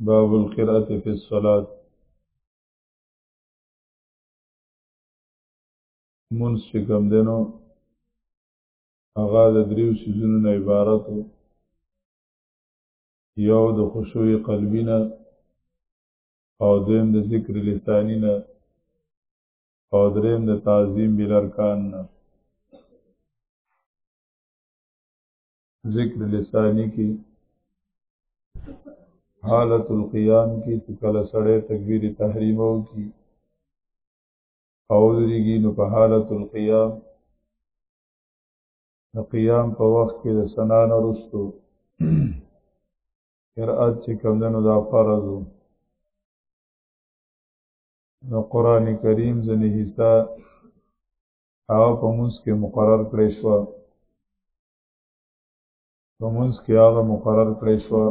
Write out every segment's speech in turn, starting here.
باب القراءة في الصلاة منس چې کم دینو هغه د دریو سیزونو نه عبارت یو د خشوع قلبی نه او دویم د ذکر لسانی نه او دریم د تعظیم بالارکان نه ذکر لسانی کې حالت القیام کې چې کله سړی تکبیر تحریم او کی او درېږي نو په حالت القیام د قیام په وخت کې د سنا نه وروسته قرأت چې کوم دی نو دا فرض و نو قرآن کریم ځینې حصه هغه په مونځ کې مقرر کړی شوه په منځ کې هغه مقرر کړی شو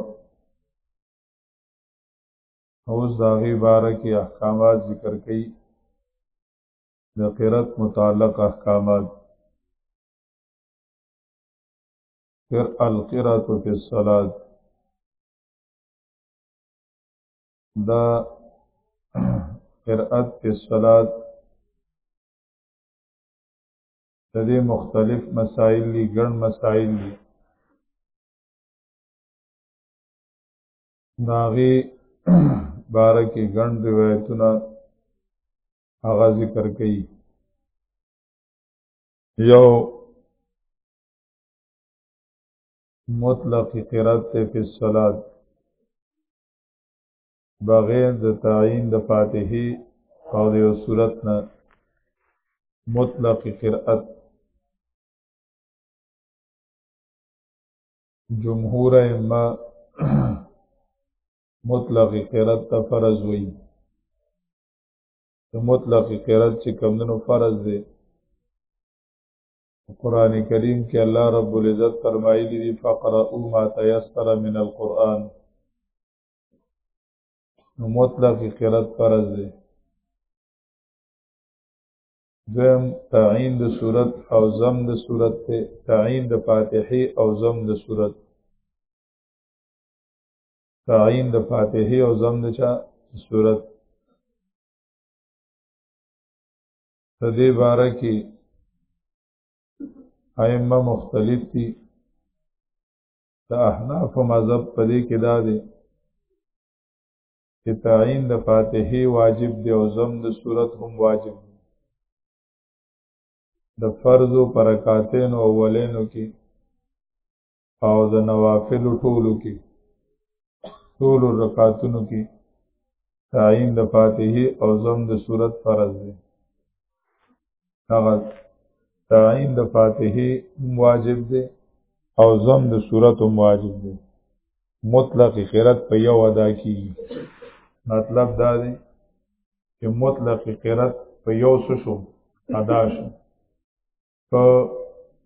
اوس د هغې باره کې احکامات ذکر کړي د قرت متعلق احکامات قر القرات فی الصلاه دا قرات فی الصلاه د دې مختلف مسائل دي ګڼ مسائل دي داغي باره کې ګڼ روایتونه هغه ذکر کړي یو مطلق قرات ته په صلات بغیر د تعین د فاتحه او د یو صورت نه مطلق قرأت جمهور ائمه مطلق قرأت ته فرض وي د مطلق قرأت چې کمندونو فرض دی قرآن کریم کې الله رب العزت فرمایلی دی فقرأوا ما تيسر من القرآن نو مطلق قرات فرض دی دویم تعین د صورت او زم د صورت ته تعین د فاتحه او زم د صورت تعین د فاتحه او زم د چا صورت د دې باره کې ائمه مختلف دي د احناف مذهب په دې کې دا دی چې تعین د فاتحه واجب دی او زم د صورت هم واجب دی د فرض او برکاتین او اولینو کې او د نوافل ټولو کې ټول رکعاتونو کې تعین د فاتحه او زم د صورت فرض دی هغه تعین د فاتحه واجب دی او زم د صورت واجب دی مطلق قرات په یو ادا کیږي مطلب دا دی چې مطلق قرات په یو څه شو ادا شو په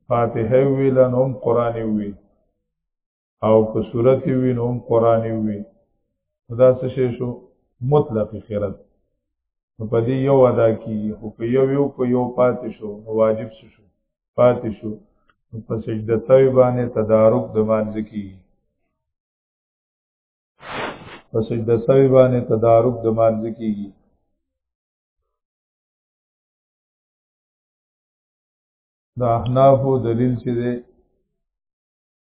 فاتحه ویل نوم قران وی او که صورت وي نو هم قران وي دا څه شی شو مطلق خیرت په دې یو ادا کی او که یو یو کو یو پاتې شو نو واجب شو پاتې شو په سجده سوی باندې تدارک د مانځ کی په سجده سوی باندې تدارک د مانځ کیږي د احنافو دلیل چې دی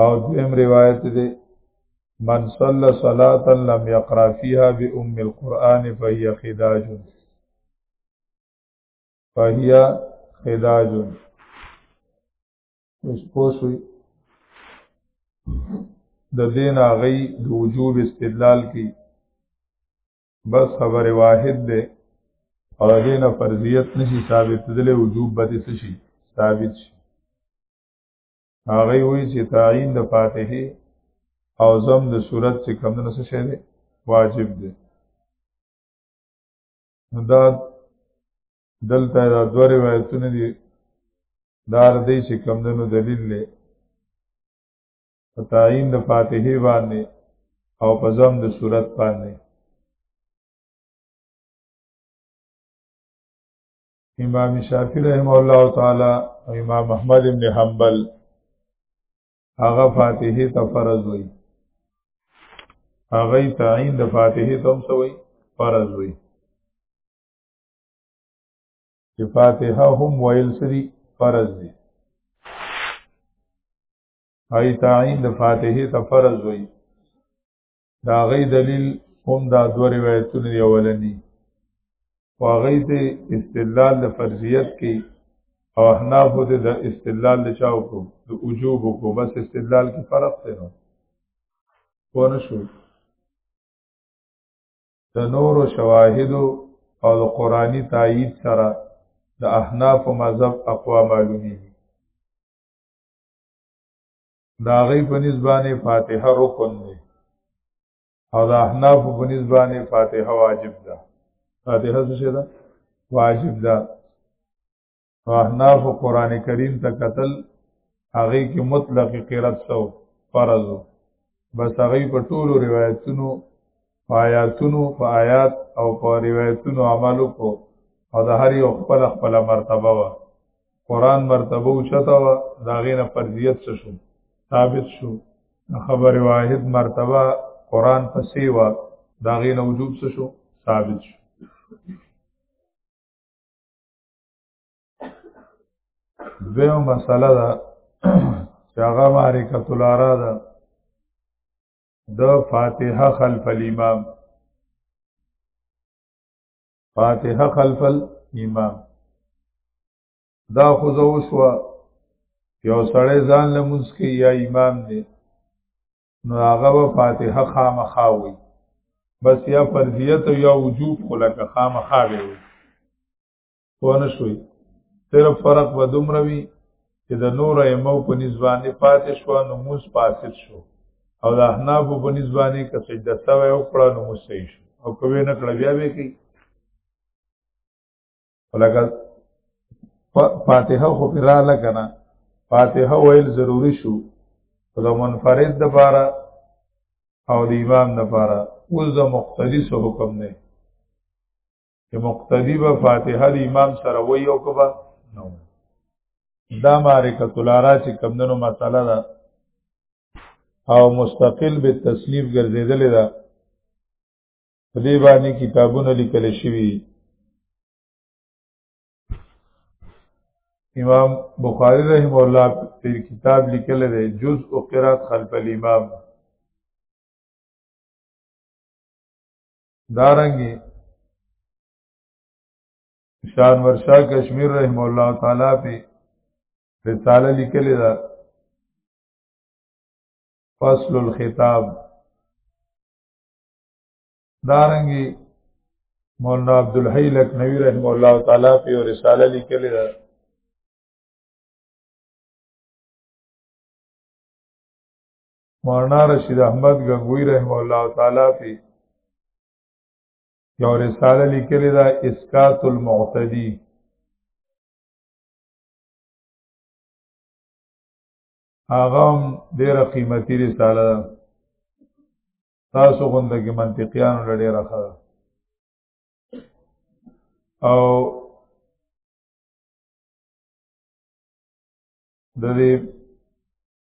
او دویم روایت دی من صلى صلاة لم يقرأ فيها بأم القرآن فهي خداج فهي خداج اوس پوښوي د دین هغه د وجوب استدلال کی بس خبر واحد ده او دینه فرضیت نشي ثابت دله وجوب به څه شي ثابت شي هغه وی چې تعین د فاتحه او زم د صورت چې کم نه څه شی واجب دی دا دلته دا دوه روایتونه دي دار دی چې کم دنو دلیل دی تعین د فاتحه باندې او په زم د صورت باندې امام شافعی رحم الله تعالی او امام احمد ابن حنبل هغه فاتحه ته فرض وي هغه تعین د فاتحه ته هم سوی فرض وي چې فاتحه هم ویل سری فرض دي هغه تعین د فاتحه ته فرض وي دا غي دلیل هم دا دو روایتونه دی اولنی واغی ته استدلال د فرضیت کې او احناف ته د استدلال د چاو کو د وجوب کو بس استدلال کې فرق دی نو ونه شو د نور شواهد او د قرآنی تایید سره د احناف مذهب اقوا معلومیږي دا غي په نسبانه فاتحه رکن دی او دا احناف په نسبانه فاتحه واجب ده فاتحه څه ده واجب ده احناف قران کریم ته قتل هغه کې مطلق قرات سو فرض بس هغه په ټولو روایتونو په آیاتونو په آیات او په روایتونو عمل وکړو او د هر یو خپل خپل مرتبه وا قران مرتبه اوچته وا دا غینه فرضیت څه شو ثابت شو خبر واحد مرتبه قران پسې وا دا غینه وجوب څه شو ثابت شو دویو مسله ده چې هغه معرکت الارا ده د فاتحه خلف الامام فاتحه خلف الامام دا خو زه وسوه یو سړی ځان لمونځ کوي یا امام دی نو هغه به فاتحه خامخا وي بس یا فرضیت یا وجوب خو لکه خامخا دی پونه شوي صرف فرق به دومره وي چې د نور ایمو په نسبانه پاتې شو نو موس پاسد شو او د احناف په نسبانه که سجده سوی او کړه نو موس صحیح شو او کوي نه کړه بیا به کی ولکه فاتحه خو پیرا لکنه فاتحه ویل ضروری شو د منفرد د پاره او د امام د پاره اوس د مقتدی سو حکم نه چې مقتدی به فاتحه د امام سره وای او کبا نو دا معرکه تلارا چې کمندونو مساله ده او مستقل به تسلیف ګرځیدل ده په دې باندې کتابونه لیکل شوي امام بخاری رحم الله په کتاب لیکل دی جزء قرات خلف الامام دارنګي شان ورشا کشمیر رحم الله تعالی په رساله لیکلی دا فصل الخطاب دارنګي مولانا عبد الحی لکنوی رحم الله تعالی په رساله لیکلی دا مولانا رشید احمد غنگوی رحم الله تعالی فی یو رساله لیکلی دا اسقاط المعتدی هغه هم ډیره قیمتي رساله ده تاسو غونډه کې منطقيانو لړې راخه او د دې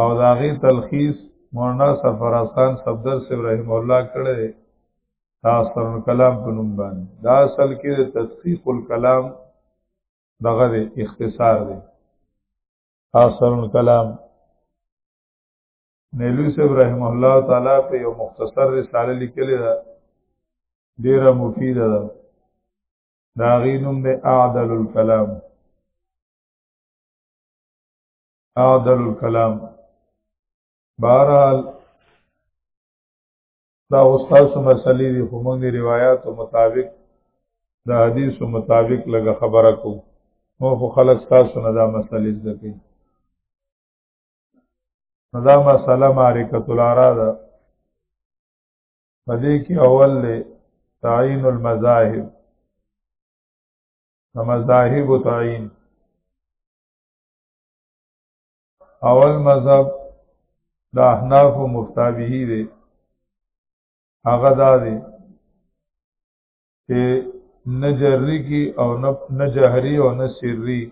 او دا غي تلخیص مولانا سفر حسن صفدر صاحب رحم الله کړه تاثر الکلام په نوم باندې دا اصل کې تدقیق الکلام دغه دی اختصار دی تاثر الکلام نیلوی صاحب رحم الله تعالی په یو مختصر رساله لیکلې ده ډیره مفیده ده دا غینوم د اعدل الکلام اعدل الكلام بهرحال دا استاد سو مسلې دي خو موږ دی روایت مطابق د حدیث مطابق لګه خبره کو مو خو خلک تاسو نه دا مسلې ځکه دا مسله معرکۃ الارا ده پدې کې اول له تعین المذاهب مذاهب تعین اول مذهب د احناف او مفتابهی دی هغه دا دی چې نه جری کی او نه جهری او نه سری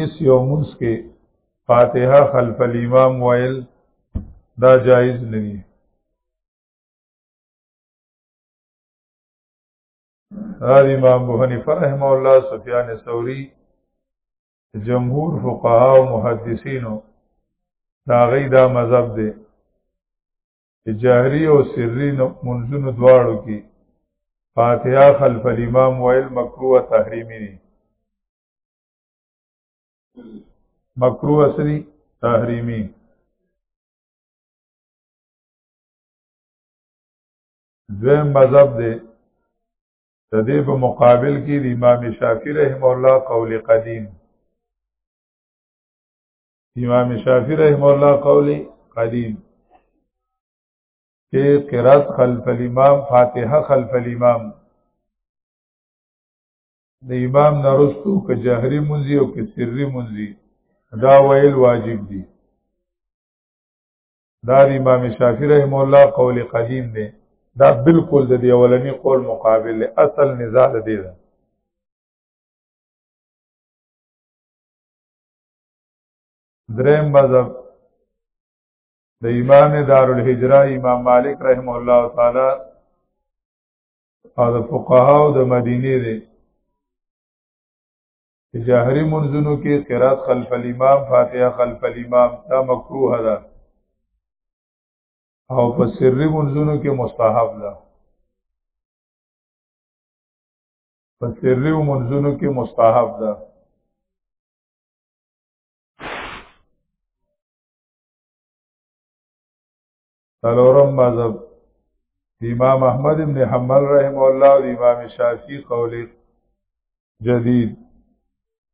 اس یو منس کې فاتحه خلف الامام ویل دا جایز نه دی هذه امام ابو حنیفه رحم الله سفیان ثوری جمهور فقها او محدثینو دا غي دا مذهب دی جهری او سری منځونو دواړو کې فاتحه خلف الامام ویل مکروه تحریمی دی مکروه سری تحریمی دویم مذهب دی د دې په مقابل کې د امام شافعي رحم الله قول قدیم امام شافعي رحم الله قول قدیم چې قرات خلف الامام فاتحه خلف الامام د امام نرستو که جهري منځي او که سري منځي دا ویل واجب دي دا د امام شافعي رحم الله قول قدیم دی دا بالکل د دی اولنی قول مقابل دی اصل نزاع دی ده دریم مذهب د امام دارالهجره امام مالک رحم الله تعالی او د فقهاو د مدینه دی جهري منځونو کې قرات خلف الامام فاتحه خلف الامام دا مکروه ده او په سری منځونو کې مستحب ده په سری منځونو کې مستحب ده څلورم مذهب امام احمد ابن حنبل رحم الله او امام شافعي قول جدید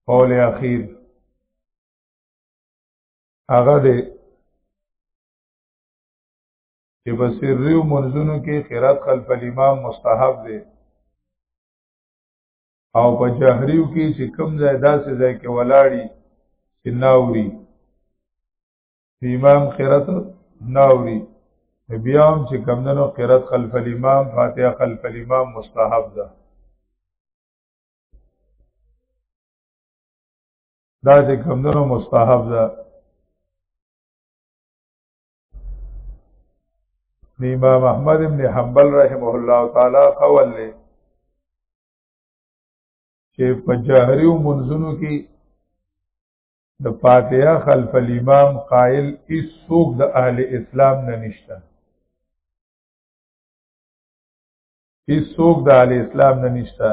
قول اخیر هغه دی چې په سریو منځونو کې قرات خلف الامام مستحب دی او په جهریو کې چې کم ځای داسې ځای کې ولاړی چې ناوري امام قرات ناوري بیا هم چې کمندنو قرات خلف الامام فاتحه خلف الامام مستحب ده دا چې کمندنو مستحب ده امام احمد ابن حنبل رحمه الله تعالی قول له چې په جهري منځونو کې د فاتحه خلف الامام قائل اس سوق د اهل اسلام نه نشته اس سوق د اهل اسلام نه نشته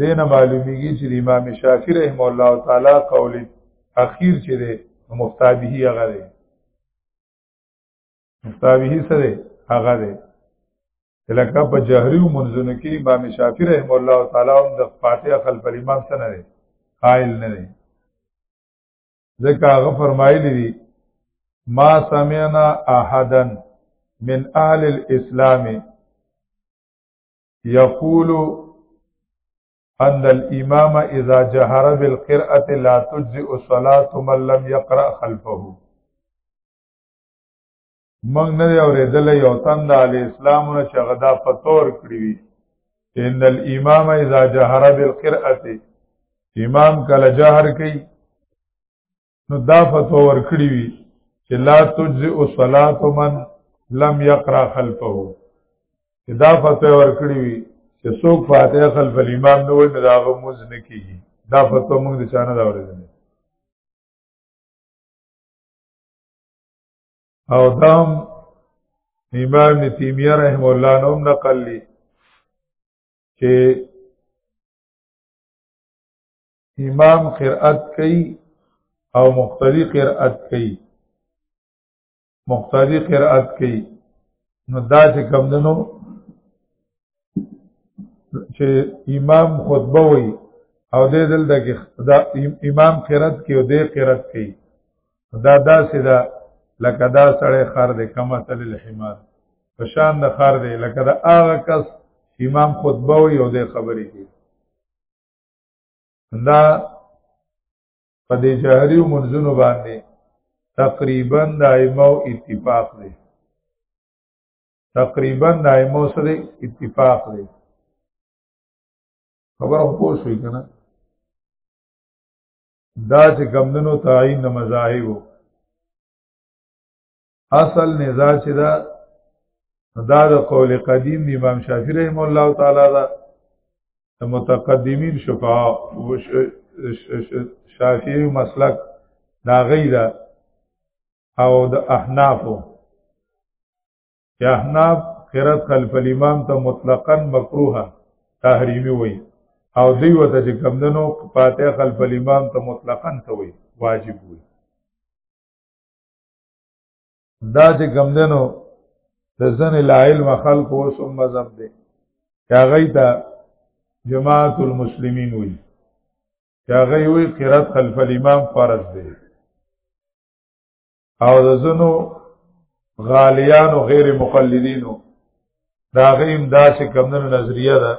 دین معلومیږي چې امام شافعی رحم الله تعالی قول اخیر چې ده مفتابهی هغه ده مستاویه سره هغه دی لکه په جهري منځونو کې امام شافعي رحم الله تعالی هم د فاتحه خلف الامام سره نه قائل نه دی ځکه هغه فرمایلی دی ما سمعنا احدا من اهل الاسلام يقول ان الامام اذا جهر بالقراءه لا تجزئ صلاه من لم يقرأ خلفه موږ نه دی اورېدل یو تن د علی اسلام نه چې هغه دا فتور کړی وي ان الامام اذا جهر بالقرأه امام کله جهر کوي نو دا فتور کړی وي چې لا تجزئ صلاه من لم يقرأ خلفه دا فتور کړی وي چې څوک فاتحه خلف الامام نه وایي دا غو موز نه کیږي دا فتوا موږ د چانه دا اورېدل او دام امام ابن تیمیه رحم الله نوم نقل لی چې امام قرأت کوي او مقتدی قرأت کوي مقتدی قرأت کوي نو دا چې کم دنو چې امام خطبه وي او دې دلته کې دا امام قرات کې او دې قرات کې دا داسې دا لکه دا سړی خر دی کما تل الحمار په شان د خر دی لکه دا هغه کس امام خطبه وي او دې خبرې کوي دا په دې جهري منځونو باندې تقریبا د ائمه اتفاق دی تقریبا د ائمه سره اتفاق دی خبر هم پوه شوي که نه دا چې کمدنو تعین د مذاهبو اصل نزاع چې دا دا د قول قدیم د امام شافعي رحم الله تعالی دا د متقدمین شفاع شافعي مسلک دا غیره او د احنافو چې احناف قرات خلف الامام ته مطلقاً مکروه تحریمی وایي او دوی وته چې کمدنو فاتحه خلف الامام ته مطلقاً سوی واجب وي دا چې کمدنو د ځنې لا علم خلکو اوس هم مذهب دی چې هغوی ته جماعت المسلمین وي چې هغوی وایي قرات خلف الامام فرض دی او د زنو غالیانو غیر مقلدینو دا غیم دا چې کمنو نظریه ده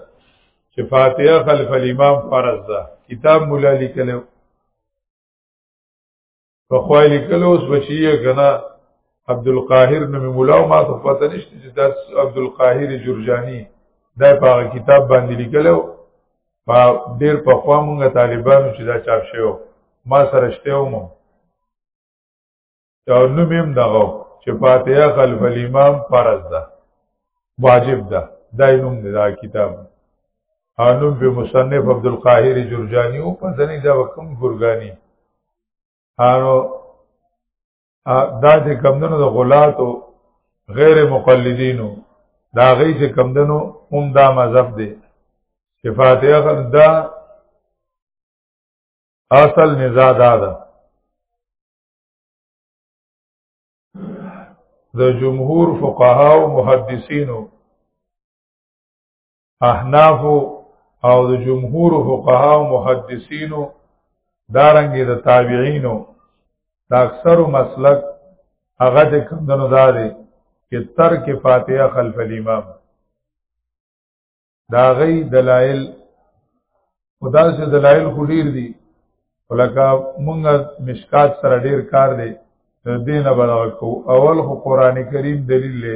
چې فاتحه خلف الامام فرض ده کتاب مولا لیکلو په خوای لیکلو اوس بچی کنه عبد القاهر نومي مولا او ما ته پته نشته چې دا عبد القاهر جرجاني دا په کتاب باندې لیکلو په ډیر په خوا مونږ طالبانو چې دا چاپ شوی ما سره شته ومو دا نوم هم دغه چې فاتحه خلف الامام فرض ده واجب ده دا نوم دی دا کتاب انوم به مصنف عبد القاهر جرجانی او په ځنی دا وکم ګورګانی هانو دا چې کمدنو د غلاتو غیر مقلدینو دا غي چې کمدنو هم دا مذهب دی چې فاتحه دا اصل نزا دا ده د جمهور فقها او محدثینو احناف او د جمهور فقها او محدثینو دارنګې د تابعینو د اکثرو مسلک هغه د کمدنو دا دی چې ترک فاتحه خلف الامام دا غي دلایل خدا سي دلایل خو ډیر دي ولکه مونږه مشکات سره ډیر کار دی دینه بلغه کو اول خو قران کریم دلیل له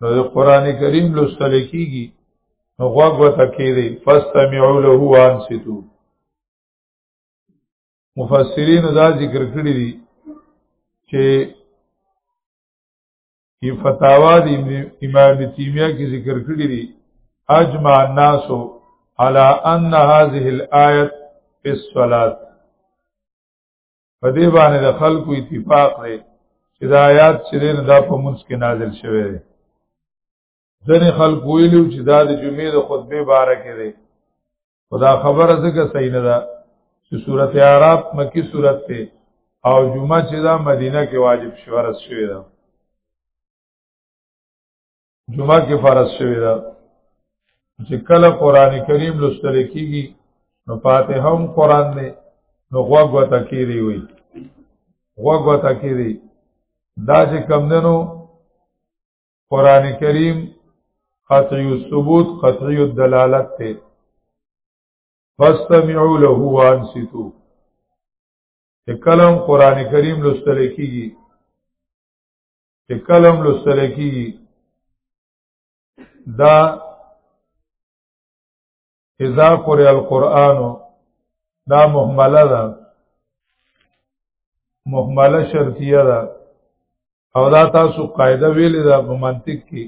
نو د قران کریم لوستل کیږي نو غوږ وته کیږي فاستمعوا له وانصتو مفسرین دا ذکر کړی دي چې کی فتاوا د امام تیمیه کې ذکر کړی دي اجمع الناس على ان هذه الايه في الصلاه په دې باندې د خلکو اتفاق دی چې دا آیات چې دین دا په منځ کې نازل شوی دی ځنې خلک ویلو چې دا د جمعې د خطبه باره کې دی خدا خبره ځکه صحیح نه ده چې سورت عرب مکی سورت ته او جمعه چې دا مدینه کې واجب شورس شوی ده جمعه کې فرض شوی دا چې کله قران کریم لوستل کیږي نو فاتحه هم قران دی نو غوږ وته کیری وي غوږ وته کیری دا چې کم دنو قران کریم قطعی الثبوت قطعی الدلالت ته فاستمعوا له وانصتوا کلم قران کریم لوستل کیږي چې کلم لوستل کیږي دا اذا قرئ القرآن دا مهمله ده مهمله شرطیه ده او دا تاسو قاعده ویلې ده په منطق کې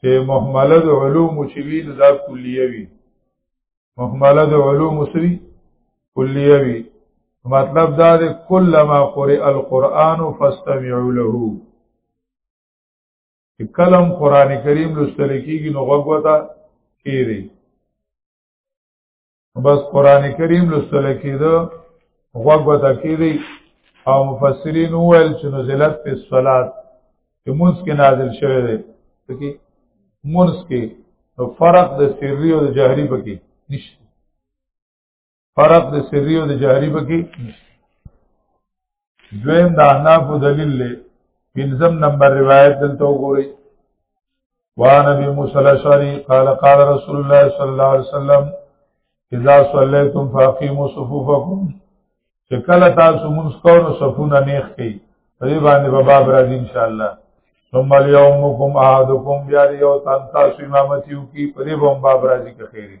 چې محمله د علوم چې وی نو دا کلیه وی محمله د علوم سری کلیه وی مطلب دا دی کلمہ قرئ القرآن فاستمعوا له کلم قران کریم لوستل کیږي نو غوږ وتا کیږي بس قران کریم لوستل کېده غوږ وته کېدی او مفسرین وویل چې نزلت په صلات چې مونږ کې نازل شوی دی پکې مونږ کې نو فرق د سری او د جهري پکې نشته فرق د سری او د جهري پکې نشته دویم د احناف دلیل له پنځم نمبر روایت دلته وګورئ وان ابي موسى الاشعري قال قال رسول الله صلى الله عليه وسلم اذا صليتم فاقيموا صفوفكم چې کله تاسو مونږ کوو نو صفونه نیخ کړئ په دې باندې په باب راځي ان شاء الله ثم اليومكم احدكم بیا یو تاسو امامتیو کی په دې باب راځي که خیری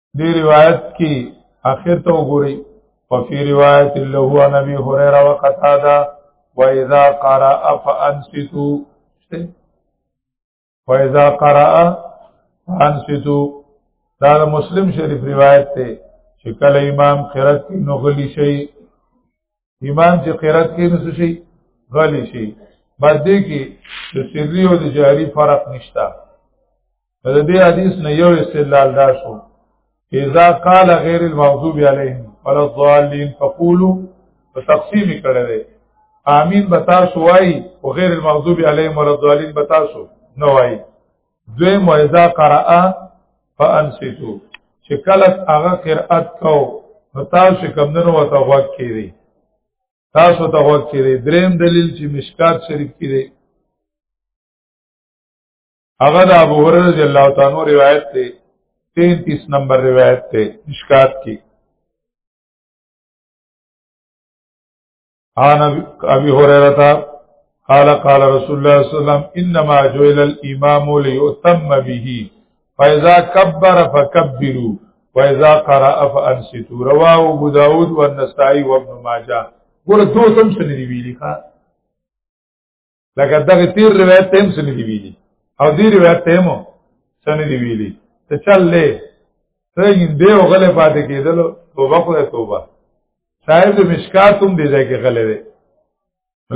دی روایت کې اخر ته وګورئ وفي روایت له عن ابي هريره وقتاده واذا قرأ فانصتوا واذا قرأ فانصتوا دا مسلم شریف روایت ته چې کله امام قرأت نو غلی شي امام چې قرات کې نس شي غالي شي باندې کې د سری او د جاری فرق نشتا د دې حدیث نه یو استدلال دا شو اذا قال غیر المغضوب علیهم ولا الضالین فقولوا تقسیم کړه دې امین بتا شوای او غیر المغضوب علیهم ولا الضالین بتا شو نو وای دوی موعظه قرأ فانصتو چې کله هغه قرأت کو نو تاسو کمندونو وته غوږ کړي تاسو ته غوږ کړي دریم دلیل چې مشکات شریف کړي هغه د ابو هرره رضی الله تعالی عنہ روایت ته 33 نمبر روایت ته مشکات کې عن ابي هريره قال قال رسول الله صلى الله عليه وسلم انما جعل الامام ليتم به فاذا كبر فكبروا واذا قرأ فانصتوا رواه ابو داود والنسائي وابن ماجه ګور دوه تم سن دی ویلي ښا لکه دغه تیر روایت تیم سن دی ویلي او دی روایت تیم سن دی ویلي ته چل له څنګه دی او غلې پاتې کېدل توبه خو توبه صاحب د مشکات هم دی ځای کې غلې دی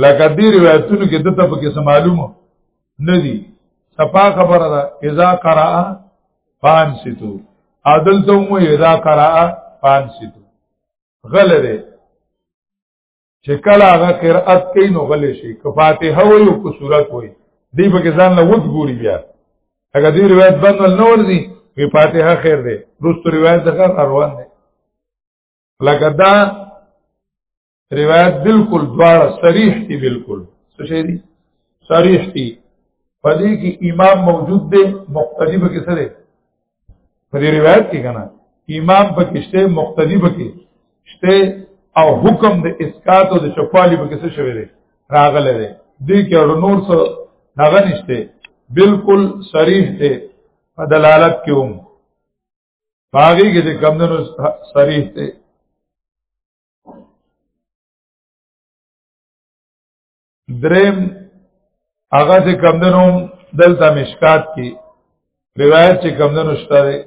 لکه دی روایتونو کې دته په کې معلومه نه دی صفا خبره ده اذا قرأ فان سیتو عادل ته مو اذا قرأ فان سیتو غلې چې کله هغه قرأت کوي نو غلې شي که فاتحه وي او که صورت وي دی په کې ځان له وڅ ګوري بیا هغه دی روایت باندې نه ورځي وی فاتحه خیر دی روستو روایت دغه روان دی لکه دا روایت بالکل دواړه صریح دي بالکل څه شي دي صریح دي پدې کې امام موجود دی مقتدی به کې سره په دې روایت کې کنه امام پکې شته مقتدی پکې شته او حکم د اسقاط او د چپالی پکې څه شوی دی راغله دی دې کې اور نور څه هغه نشته بالکل صریح دی په دلالت کې هم باغی کې د کمندونو صریح دی دریم هغه چې کمدنو دلته مشکات کې روایت چې کمدنو شته دی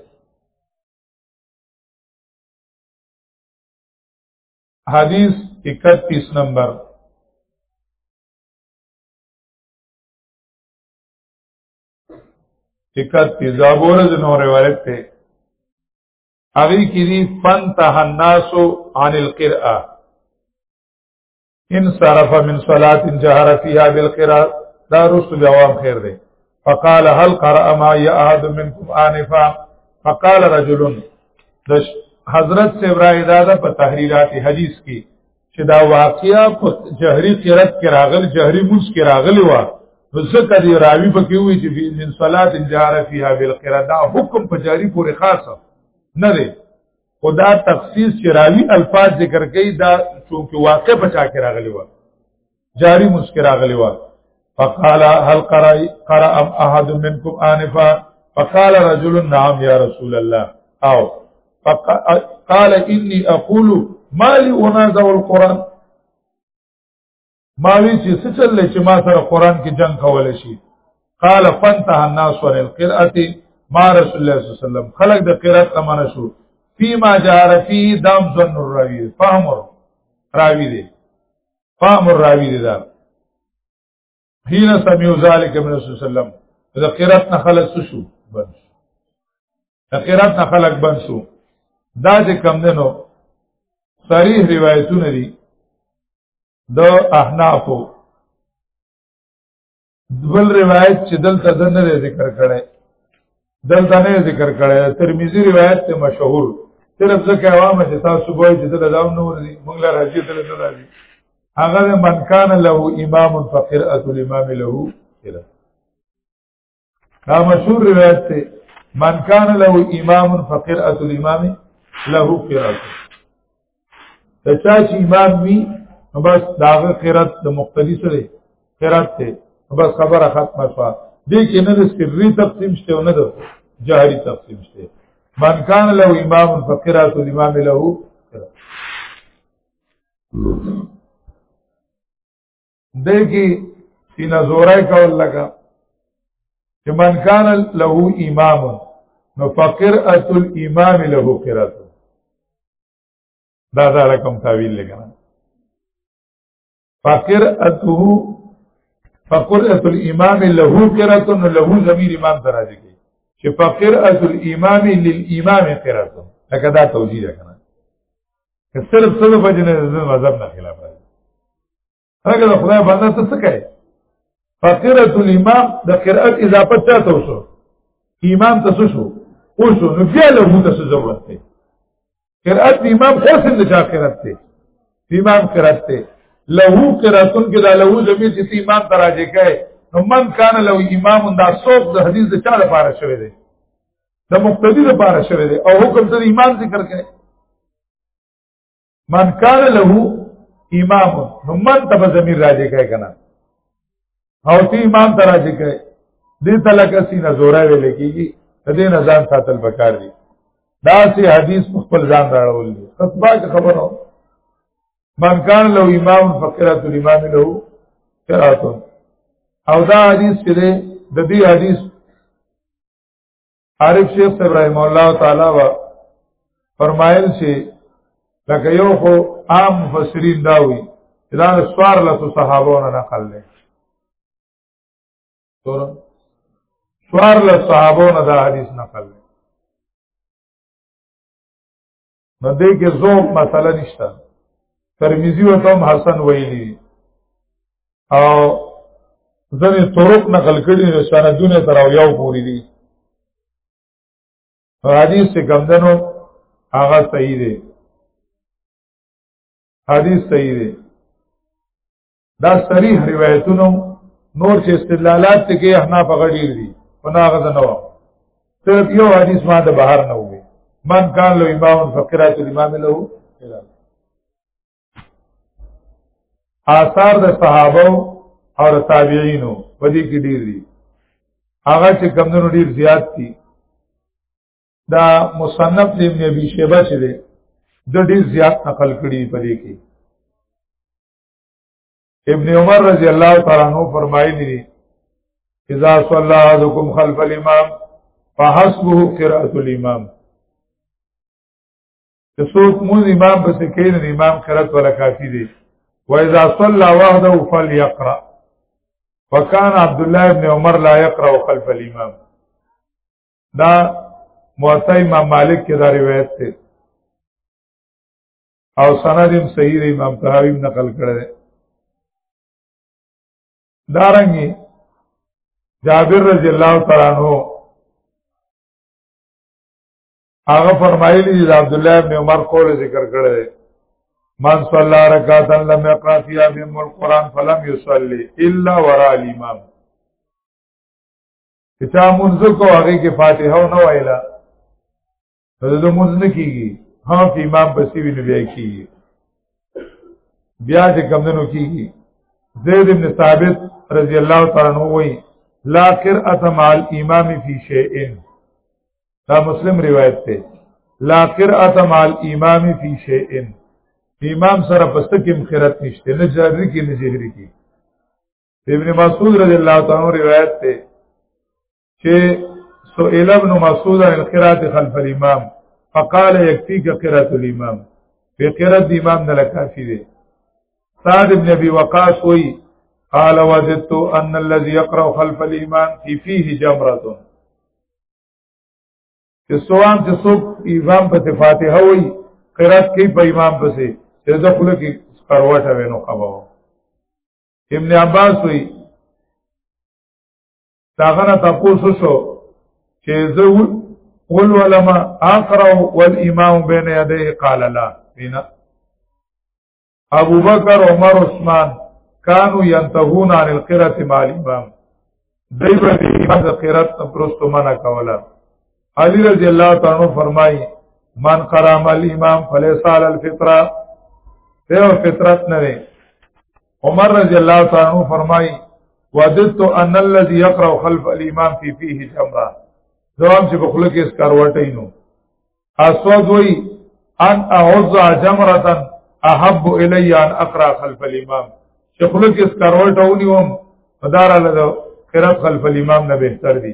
حدیث 31 نمبر اکتی زابور جنو روایت تے اغی کی دی فن تحناسو عن القرآن ان صرف من صلاه جهر فيها بالقراءه دا رسل جواب خیر دی فقال هل قرأ ما يعهد منكم آنفا فقال رجل حضرت سے برای دادا په تحریرات حدیث کې چې دا واقعیا په جهري قرات کې راغل جهري موس کې راغلی و ځکه دی راوی په کې وی چې من صلات جهر فيها بالقراءه دا حکم په جاری پورې خاصه نه دی خدا تخصیص چې راوی الفاظ ذکر کوي دا چونکه واقع بچا کې راغلی و جاری مسکر راغلی و فقال هل قرأ قرأ ام احد منكم انفا فقال رجل نعم يا رسول الله او قال اني اقول ما لي انازع القران ما وی چې څه چل چې ما سره قران کې جنگ کول شي قال فانته الناس ور القرات ما رسول الله صلی الله علیه وسلم خلق د قرات امانه شو فيما جار فی دام ظن الراوی فهم راوی دی فهم الراوی دی دا حين سمعوا ذلك من رسول الله صلی الله علیه وسلم د قرات نه خلص شو بس د قرات نه خلق بنسو دا چې کم دنو صریح روایتونه دي د احنافو دبل روایت چې دلته د نه ذکر کړي دلته نه ذکر کړي ترمذی روایت ته مشهور صرف ځکه عوام چې تاسو به چې دلته داو نور دي موږ لا راځي دلته راځي هغه من کان له امام فقرات الامام له کړه دا مشهور روایت ته من کان له امام فقرات الامام له قرات ته چا چې امام وي نو بس داغه قرات د مقتدی سره قرات ته بس خبره ختمه شوه دې کې نه د سری تقسیم شته او نه د جهري تقسیم شته من کان له امام فقرات الامام له قرات دې کې سینه زورای کول لگا چې من کان له امام نو فقر اتل امام له قرات دا دا رقم تعویل لګا فقر اته فقر اتل امام له قرات نو له ضمیر امام تراجه کی چې فقر اتل امام للامام قرات لکه دا توجیه ده که صرف څه په جنې د مذهب نه خلاف راځي هغه د خدای باندې څه څه کوي فقرت الامام د قرات اضافه چاته وشو امام ته څه شو او شو نو بیا له موږ څه ضرورت دی قرات امام خو سم د چا قرات دی امام قرات دی له قراتون کې دا له زمي چې امام تراجه کوي نو من کان له امام دا سوق د حدیث د چا لپاره شوی دی د مقتدی لپاره شوی دی او حکم ته ایمان ذکر کړي من کان له امام نو من تب زمير راځي کوي کنه او تی امام ته راځي کوي دې تلک سینه زورا ویل کیږي دې نه ځان ساتل پکار دي دا سي حدیث په خپل ځان راړول دي خطبه خبره من کان له امام فقرات الامام له قراتون او دا حدیث چې د دې حدیث عارف شیخ ابراهیم الله تعالی وا فرمایل چې لکه یو خو عام مفسرین دا وی دا سوار له صحابو نه نقل لې تور سوار له صحابو نه دا حدیث نقل لې نو دې کې ذوق مسله نشته ترمذی او تم حسن ویلی او ځنې طرق نقل کړي نو سندونه تر یو پوری دي حدیث کې کمندنو هغه صحیح دی حدیث صحیح دی دا صریح روایتونو نور چې استدلالات ته کې احناف غړي دي پناغه ده نو صرف یو حدیث ما ده بهر نه وي من کان له امام فقرات الامام له آثار د صحابه او تابعینو په دې کې ډیر دي هغه چې کمونو ډیر زیات دي دا مصنف ابن ابي شيبه چې ده د ډیر زیات نقل کړي په دې کې ابن عمر رضی الله تعالی عنہ فرمایلی دی اذا صلى احدكم خلف الامام فحسبه قراءه الامام چې څوک موږ امام پس کین امام قرات ولا کافی دی و اذا صلى وحده فليقرأ وكان عبد الله ابن عمر لا يقرأ خلف الامام دا موسی امام مالک کې دا روایت ده او سند هم صحیح دی امام طحاوی نقل کړی دی دارنګي جابر رضی الله تعالی عنہ هغه فرمایلی دی عبد الله ابن عمر قول ذکر کړی دی من صلى ركعتا لم يقرأ فيها بأم القرآن فلم يصلي إلا وراء الإمام چا منځ کو هغه کې فاتحه نه وایلا نو د مونږ نه کیږي ها په امام پسې ویني بیا کیږي بیا چې کمندونو کیږي زید ابن ثابت رضی الله تعالی عنہ وایي لا قرأت مع الامام فی شیء دا مسلم روایت ته لا قرأت مع الامام فی شیء امام سره پستکم خیرت نشته نه جاری کې نه جهری کې ابن مسعود رضی الله تعالی عنہ روایت ته چې سئل ابن مسعود عن القراءه خلف الامام فقال يكفيك قراءه الامام في قراءه الامام نه کافی دی سعد ابن ابي وقاص وی قال وجدت ان الذي يقرا خلف الامام في فيه جمره چې سوام چې څوک امام په فاتحه وی قرات کې په امام پسې چې د خپل کې کروټه وینو خبره ابن عباس وی دا غره تاسو شو چې زه قل ولما اقرا والامام بين يديه قال لا بنا ابو بکر عمر عثمان كانوا ينتهون عن القراءه مع الامام دای په امام د قرات پرستو منع کوله علی رضی الله تعالی فرمای من قرام الامام فليس على الفطره ته فطرت نه عمر رضی الله تعالی عنہ فرمایي وددت ان الذي يقرأ خلف الامام في فيه جمره دوام چې په خله کې اسکاروټی نو اسود وی ان اعوذ جمره احب الی ان اقرا خلف الامام چې خله کې اسکاروټ اونی وم فدار له قرات خلف الامام نه بهتر دی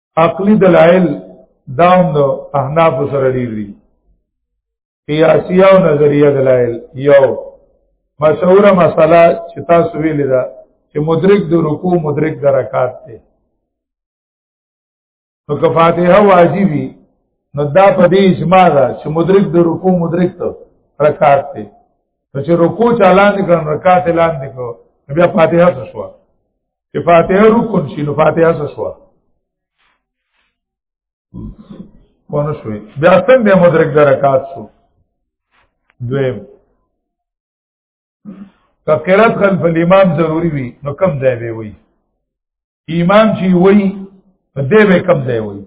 عقلی دلائل داون دو احناف سره ډیر دي قیاسیه او نظریه دلائل یو مشهوره مسله چې تاسو ویل ده چې مدرک د رکوع مدرک د رکعات دی نو که فاتحه واجبي نو دا په دې اجماع ده چې مدرک د رکوع مدرک ته رکعات دی نو چې رکوع چالان کړه رکعات اعلان نکړه بیا فاتحه شو چې فاتحه رکن شي نو فاتحه څه شو پونه شوې بیا څنګه مدرک درکات شو دویم که قرات خلف الامام ضروری وي نو کم ځای به وي امام چې وي په دې به کم ځای وي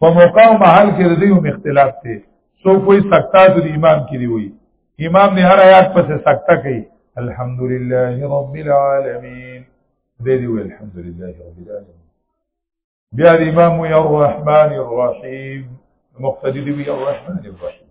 په موقع او محل کې د دې هم اختلاف دی سو کوئی سکتا د امام کې دی وي امام نه هر آیات پسې سکتا کوي الحمدلله رب العالمین دې دی وي الحمدلله رب العالمین بیا د امام وي الرحمن الرحیم مقتدی دی وي الرحمن الرحیم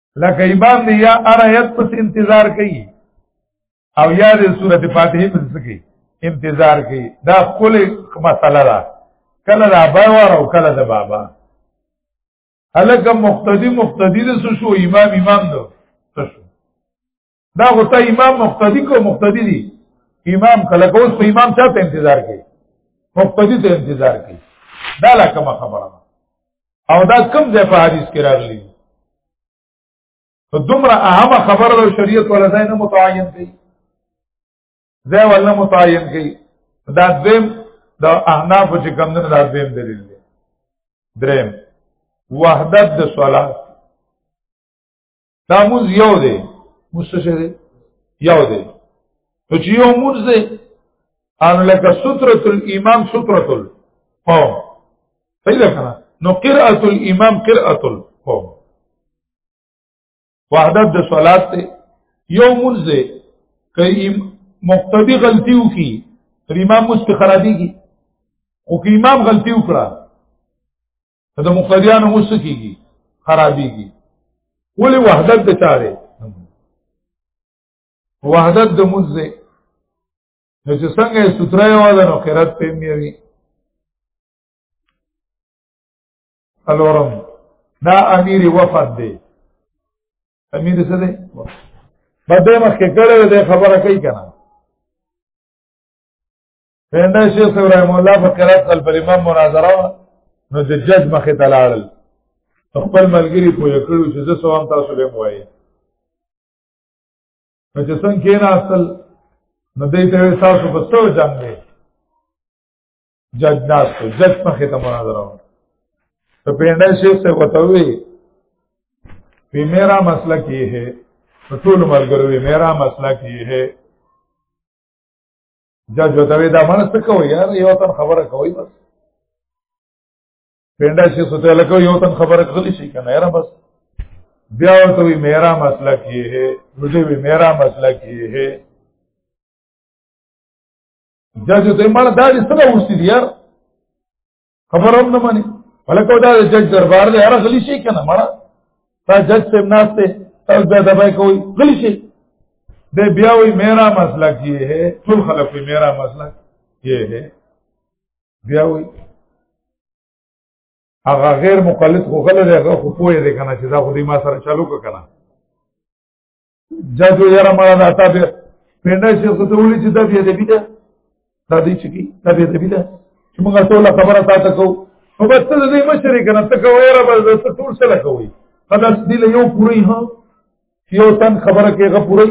لکه امام دی یا ارایت پس انتظار کوي او یا د سورته فاتحه پس کوي انتظار کوي دا خپل مسله ده کله دا بایوار او کله دا بابا هلکه مقتدی مقتدی د شو امام امام دو شو دا خو ته امام مقتدی کو مقتدی دی امام کله کو اوس په امام چا ته انتظار کوي مقتدی ته انتظار کوي دا لا کومه خبره او دا کم ځای په حدیث کې راغلی نو دومره اهمه خبره د شریعت ولا ځای نه متعین کړي ځای ولا متعین کړي دا دویم د احناف چې کم نه دا دویم دلیل دی دریم وحدت د صلات دا مونږ یو دی مستشه دی یو دی نو چې یو مونږ دی ان لکه سترۃ الامام سترۃ القوم پیدا کړه نو قرأۃ الامام قرأۃ القوم وحدت د صلات ته یو مونږ دی کای مقتدی غلطی وکي امام مست خرابي کی او که امام غلطي وکړه د مقتدیانو مست کیږي خرابيږي ولی وحدت د چاره وحدت د مزه نو چې څنګه ستره یو ده نو خیرت په میوي الورم دا امیر وفد دی امیر څه دی بده مخکې کړه دې خبره کوي کنه پنده شیخ ابراهیم الله په قرات خپل پر امام مناظره نو د جج مخې ته لاړل خپل ملګری په یکړو چې زه سوام تاسو به موایي نو چې څنګه کې نه اصل نو دې ته تاسو په څو جنگ دی جج ناس ته جج مخې ته مناظره و ته پنده شیخ ته وتوي پی میرا مسئلہ کی ہے ټول ملګرو میرا مسئلہ کی ہے جج وته دا مونږ څه کوو یار یو تن خبره کوي بس پینډا شي سوته لکه یو تن خبره غلی شي کنه یاره بس بیا ورته وی میرا مسله کی ہے مجھے وی میرا مسله کی ہے جج ته مړ دا دې سره وستي یار خبر هم نه مانی ولکه دا جج دربار دی هر غلی شي کنه مړه دا جج سیب ناس ته تاسو بیا دبای کوي غلی شي به بیا وی میرا مسلک یہ ہے ټول خلک وی میرا مسلک یہ ہے بیا وی هغه غیر مقلد خو غل دی هغه خو پوهه دی کنه چې دا خو دې ما سره چالو کنه جادو یاره مړه دا تا به پنده شي خو ته ولې چې دا بیا دې بیا دا دې چې کی دا بیا دې بیا چې موږ ټول خبره تا ته کو نو بس ته دې مشرې کنه ته کوي را بس ته ټول سره کوي خدای دې له یو پوری ها یو تن خبره کې غو پوری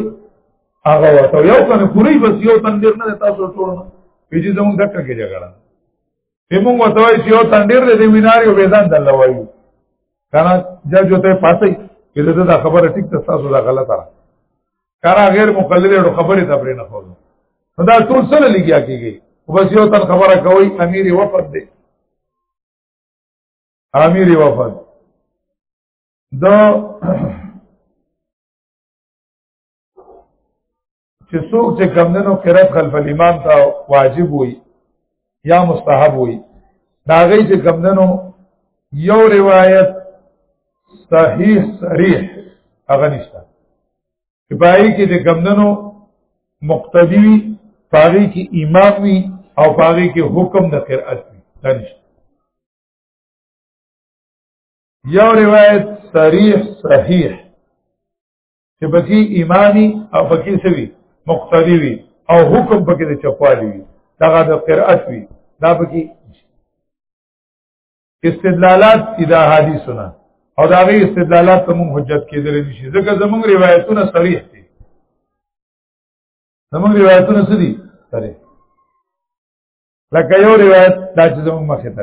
هغه وته یو کنه پوری بس یو تن ډیر نه تاسو ټول نه پیږي زموږ دکړه کې جګړه چې موږ ورته وایو چې یو تن ډېر دی د وینار یو بېځان د الله وایو که نه جج ورته پاسئ چې د ده دا خبره ټیک ده ستاسو دا غلطه ده که نه غیر مقلد یې خبرې ته پرې نه ښودو نو دا ټول څه له لګیا کېږي خو بس یو تن خبره کوي امیر یې وفد دی امیر یې وفد د چې څوک چې کمندونو قرات خلف الامام ته واجب وي یا مستحب وي دا غي چې کمندونو یو روایت صحیح صریح هغه نشته چې پای کې چې کمندونو مقتدی پاغي کې امام وي او پاغي کې حکم د قرات وي دا نشته یو روایت صریح صحیح چې پکې ایمانی او پکې سوي مقتدی وي او حکم پکې د چپوالي وي دغه د قرأت وي دا پکې استدلالات دي دا حدیثونه او دا غي استدلالات ته مونږ حجت کېدل نشي ځکه زمونږ روایتونه صریح دي زمونږ روایتونه څه دي صریح لکه یو روایت دا چې زمونږ مخې ته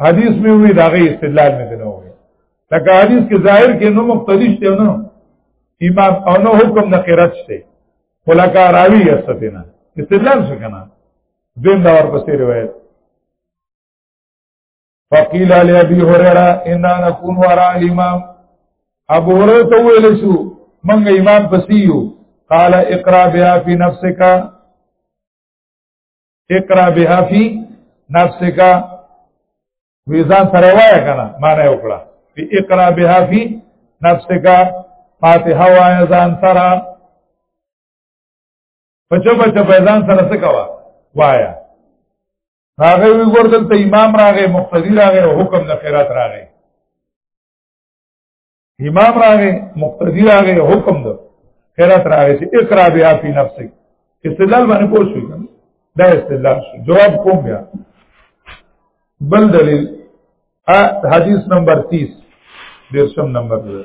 حدیث می وی دا غي استدلال می دی نو لکه حدیث کې ظاهر کې نو مختلف دی نو امام او نو حکم نه قرات شته ولکه راوی استفینا استدلال څه کنه دین دا ورپسې روایت فقیل علی ابي هريره ان نكون وراء الامام ابو هريره ته ویل شو منګ امام پسیو قال اقرا بها في نفسك اقرا بها فی نفسک ویزان سره وای کنه معنی وکړه فی اقرا بها فی نفسک فاتحه وای ځان سره پچو پچو پیزان سره څه کوا وایا هغه وی ورته امام راغې مقتدی راغې حکم د خیرات راغې امام راغی مقتدی راغی حکم ده خیرات راغی چې اقرا بیا فی نفسک استدلال باندې پوښتنه کوي دا استدلال شو جواب کوم بیا بل دلیل ا حدیث نمبر 30 دیرشم نمبر ده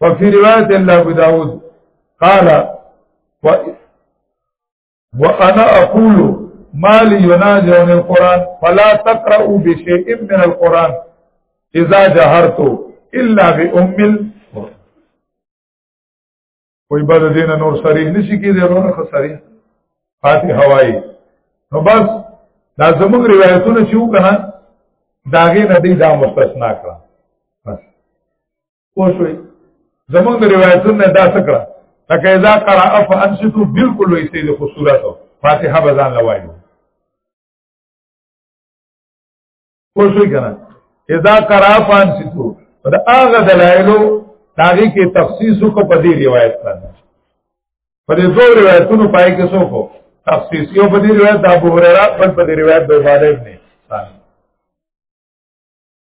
وفي روایت الله ابو داود قال و... وانا اقول ما لي ينازعني القران فلا تقرأوا بشيء من القران اذا جهرت الا بام القران کوئی بعد دین نور صریح نشی کی دی رونه خسری فاتح هوایی نو بس دا زموږ روایتونه چې وکنه داغه نه دی دا مستثنا کړه پوښوي زمونږ د روایتونو نه دا څکړه لکه اذا قرأ فانصتوا بالکل وې سید خصورت فاتحه بزان لوایو پوښوي کنه اذا قرأ فانصتوا دا هغه دلایلو داغي کې تخصیص کو په دې روایت باندې په دې دوه روایتونو پای کې څو کو تخصیص یو په دې روایت د ابو هريره بل په دې روایت د غالب نه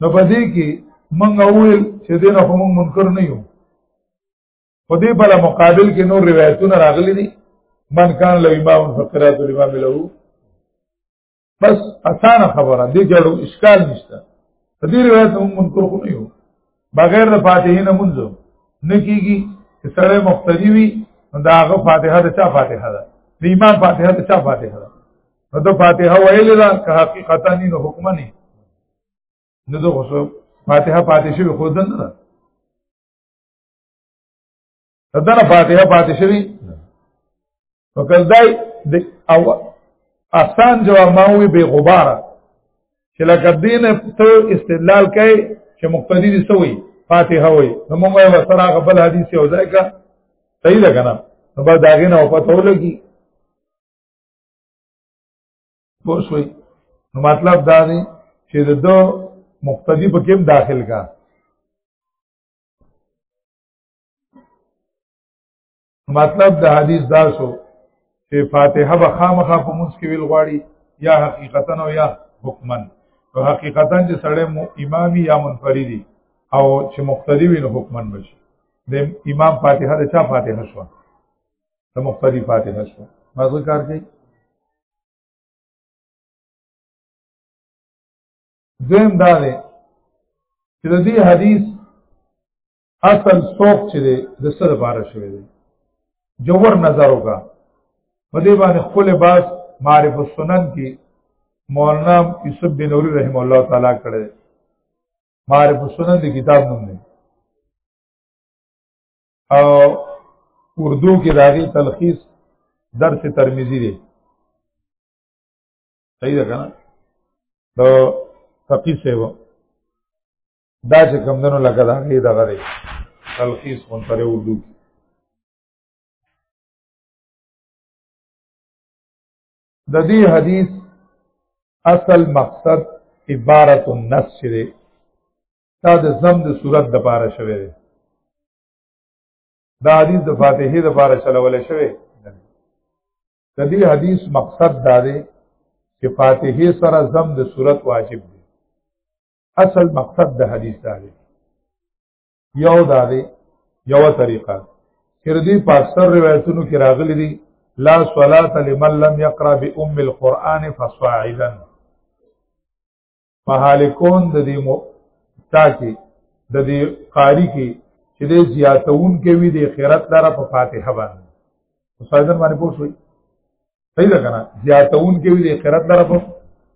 نو په دې کې موږ اول چې دې نه هم منکر نه یو په دې بل مقابل کې نور روایتونه راغلي دي من کان له امام فقرات الامام له بس اسانه خبره دې جوړو اشکال نشته په دې روایت هم منکر خو نه یو بغیر د فاتحه نه منځ نه کیږي چې سره مختری وي دا هغه فاتحه د چا فاتحه ده د امام فاتحه د چا فاتحه ده نو د فاتحه ویل دا که حقیقتا نه حکم نه نو زه اوس فاتحه پاتې شوی خو دن نه دنه فاتحه پاتې شوی وکړ دای د او آسان جواب ما وی به غباره چې لکه دین ته استدلال کوي چې مقتدی دي سوی فاتحه وي نو موږ یو سره غبل حدیث یو ځای کا صحیح ده کنه نو بعد داغه نه او پته ولګي پوه شوي نو مطلب دا دی چې د دو مقتدی په کوم داخل کا مطلب د حدیث دا شو چې فاتحه به خامخا په منځ کې ویل غواړي یا حقیقتا او یا حکمن او حقیقتا چې سړی مو امامي یا منفردي او چې مقتدی وي نو حکمن بشي د امام فاتحه د چا فاتحه شو د مقتدی فاتحه شو مازه کار کوي دویم دا دی چې د دې حدیث اصل سوق چې دی د سر بار شوی دی جوور نظر وکا په دې باندې خپل باس معرف السنن کې مولانا یوسف بن نوری رحم الله تعالی کړی معرف السنن دی کتاب نوم دی او اردو کې داغي تلخیص درس ترمذی دی صحیح ده کنه دا فقی سیو دا چې کم دنو لکه دا غي دغه دی تلخیص مون پر اردو کې د دې حدیث اصل مقصد عبارت النص دی دا د زم د صورت د پاره شوی دی دا حدیث د فاتحه د پاره چلول شوی د دې حدیث مقصد دا دی چې فاتحه سره زم د صورت واجب دی اصل مقصد د حدیث دا دی یو دا دی یو طریقه چې دې په اکثر روایتونو کې راغلي دي لا صلاة لمن لم يقرأ بأم القرآن فصاعدا په هالکون د دې مو تاکي د دې قاری کې چې دې زیاتون کې وي د خیرت لپاره په فاتحه باندې مساعدن باندې پوښوي صحیح ده کنه زیاتون کې وی د قرات لره په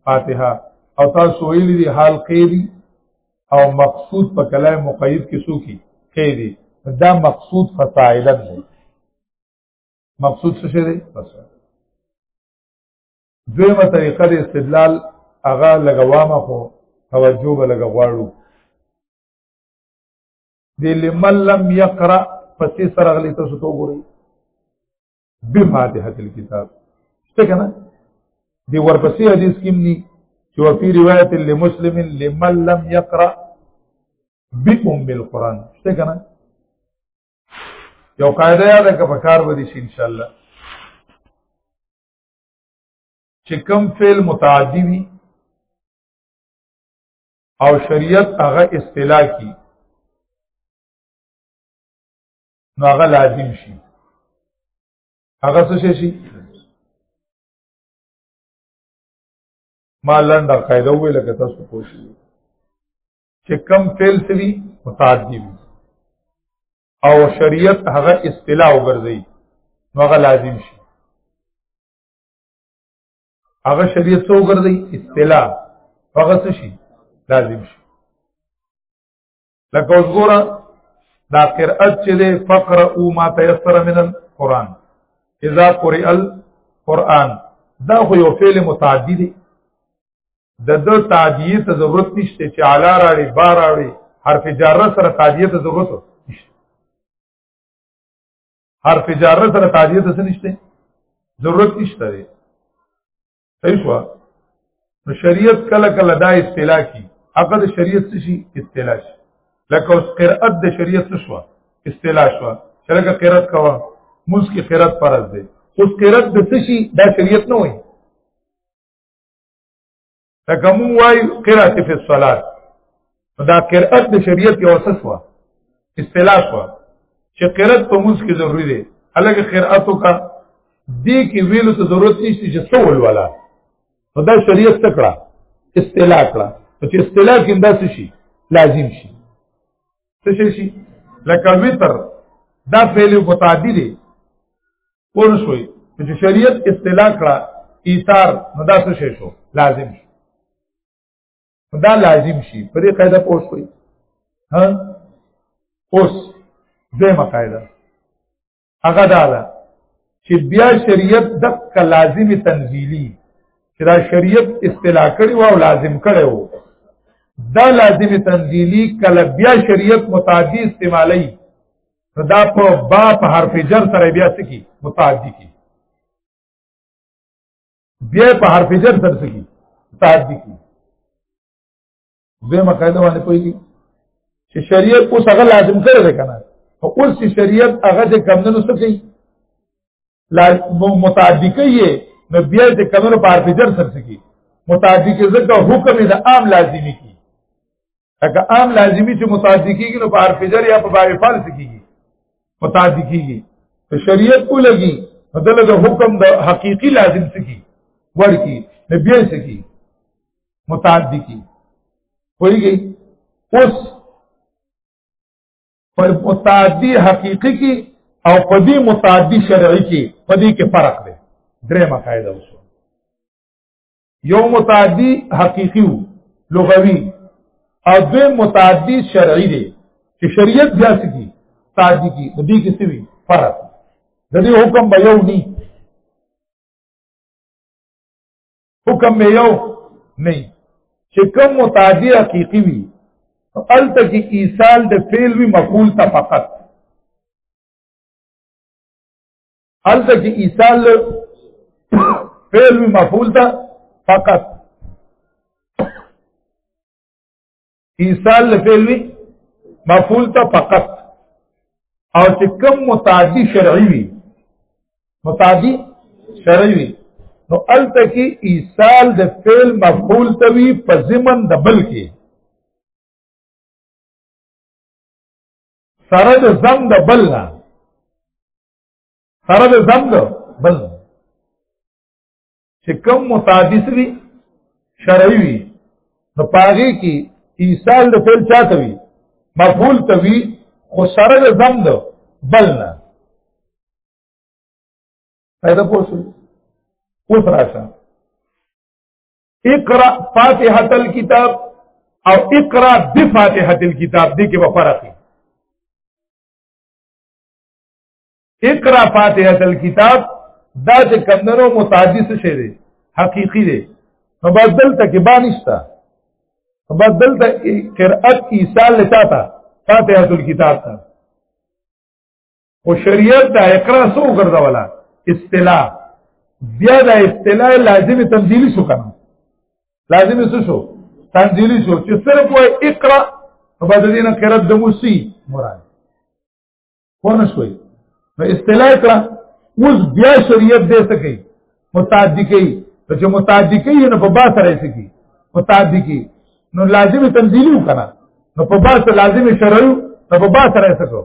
فاتحه او تاسو ویلي دي حال قیدی او مقصود په کلام مقید کې سو کی قیدی دا مقصود فصائلت دی مقصود څه شی دی فصائلت دویمه طریقه د استدلال هغه لګوامه خو توجه به لګ غواړو د لمن لم يقرأ پسې سره غلی تاسو ته وګورئ بفاتحه الكتاب څه کنه دی ورپسې حدیث کې مني چې وفي روایت لمسلم لمن لم يقرأ بأم القرآن څه کنه یو قاعده یاده که په کار ودی شي ان شاء الله چې کم فعل متعدی وي او شریعت هغه اصطلاح کی نو هغه لازم شي هغه څه شي ما لنډه قاعده وې لکه تاسو پوښتنه چې کم فعل سری متعدی وي او شریعت هغه اصطلاح وګرځي نو هغه لازم شي هغه شریعت څو ګرځي اصطلاح هغه څه شي لازم شي لکه اوس ګوره دا قرأت چې ده فقر او ما تيسر من القرآن اذا قرئ القرآن دا خو یو فعل متعدی دی د د تادیه ته ضرورت نشته چې علا راړي با راړي حرف جاره سره تادیه ته ضرورت نشته حرف جاره سره تادیه ته نشته ضرورت نشته دی صحیح شو نو شریعت کله کله دا اصطلاح کی هغه د شریعت څه شي اصطلاح شي لکه اوس قرأت د شریعت څه شو اصطلاح شو چې لکه قرأت کوا موږ کې قرأت فرض دی اوس قرأت د څه شي دا شریعت نه وایي لکه مو وای قرات فی الصلاه دا قرات د شریعت یو اساس و اصطلاح و چې قرات په موږ کې ضروری دی الګ قراتو کا دې کې ویلو ته ضرورت نشته چې څول والا نو دا شریعت تکړه اصطلاح کړه چې اصطلاح کې انداز شي لازم شي څه شي لکه وتر دا فعل متعدی دی پوه شوي چې شریعت اصطلاح کړه ایثار نو دا څه شی شو لازم شو دا لازم شي په دې قاعده پوه شوي ها اوس دغه قاعده هغه دا ده چې بیا شریعت دک لازم تنزیلی چې دا شریعت اصطلاح کړي او لازم کړي وو دا لازم تنزیلی کله بیا شریعت متعدی استعمالی دا په با په حرف جر سره بیا سکی متعدی کی بیا په حرف جر سره سکی متعدی کی دیمه قاعده باندې پوهیږي چې شریعت اوس هغه لازم کړی دی کنه او اوس چې شریعت هغه د کمندونو څه کوي لا متعدی کوي نو بیا د کمنو په حرف جر سره سکی متعدی کې ځکه حکم د عام لازمی کی اګه عام لازمی چې متعدی کیږي نو په حرف جر یا په باب فعل سکیږي متعدی کیږي ته شریعت کو لګي بدل د حکم د حقيقي لازم سکی ورکی نبی سکی متعدی کی ویږي اوس په متعدی حقیقی کې او په دې متعدی شرعي کې په دې کې فرق دی درې مقاعده وشو یو متعدی حقیقی وو لغوي او دوی متعدی شرعي دی چې شریعت بیا سکی تعدی کی د دې کې څه وی فرق د دې حکم به یو نه حکم مې یو نه چې کوم متعدی حقيقي وي الته کې ایصال د فعل وی مفعول ته فقط الته کې ایصال فعل وی مفعول ته فقط ایصال لفعل وی مفعول ته فقط او چې کم متعدی شرعي وي متعدی شرعي وي نو الته کې ایصال د فعل مفعول ته وي په ضمن د بل کې سره د زم د بل نه سره د زم د بل چې کوم متعدی سری شرعي وي نو پاغي کې ایصال د فعل چاته وي مفعول ته وي خو سره د زم ده بل نه پیدا پوښو اوس راشه اقرا فاتحه الكتاب او اقرا بفاتحه الكتاب دې کې به فرق دی اقرا فاتحه الكتاب دا چې کمندونو متعدی څه شی دی حقيقي دی نو بس دلته کې بانشتا بس دلته قرأت ایصال لتا تا فاتحه الكتاب تا او شریعت دا اقرا سو ګرځولا اصطلاح بیا دا اصطلاح لازمي تبدیلی شو کنه لازمي څه شو تنزیلی شو چې صرف وای اقرا په بدلینه قرأت د موسی مراد پونه شوي نو اصطلاح کړه اوس بیا شریعت دې څه کوي متعدی کوي چې متعدی کوي نو په با سره څه کوي متعدی کوي نو لازم تنزیلی وکړه نو په با سره لازم شرعي نو په با سره څه کو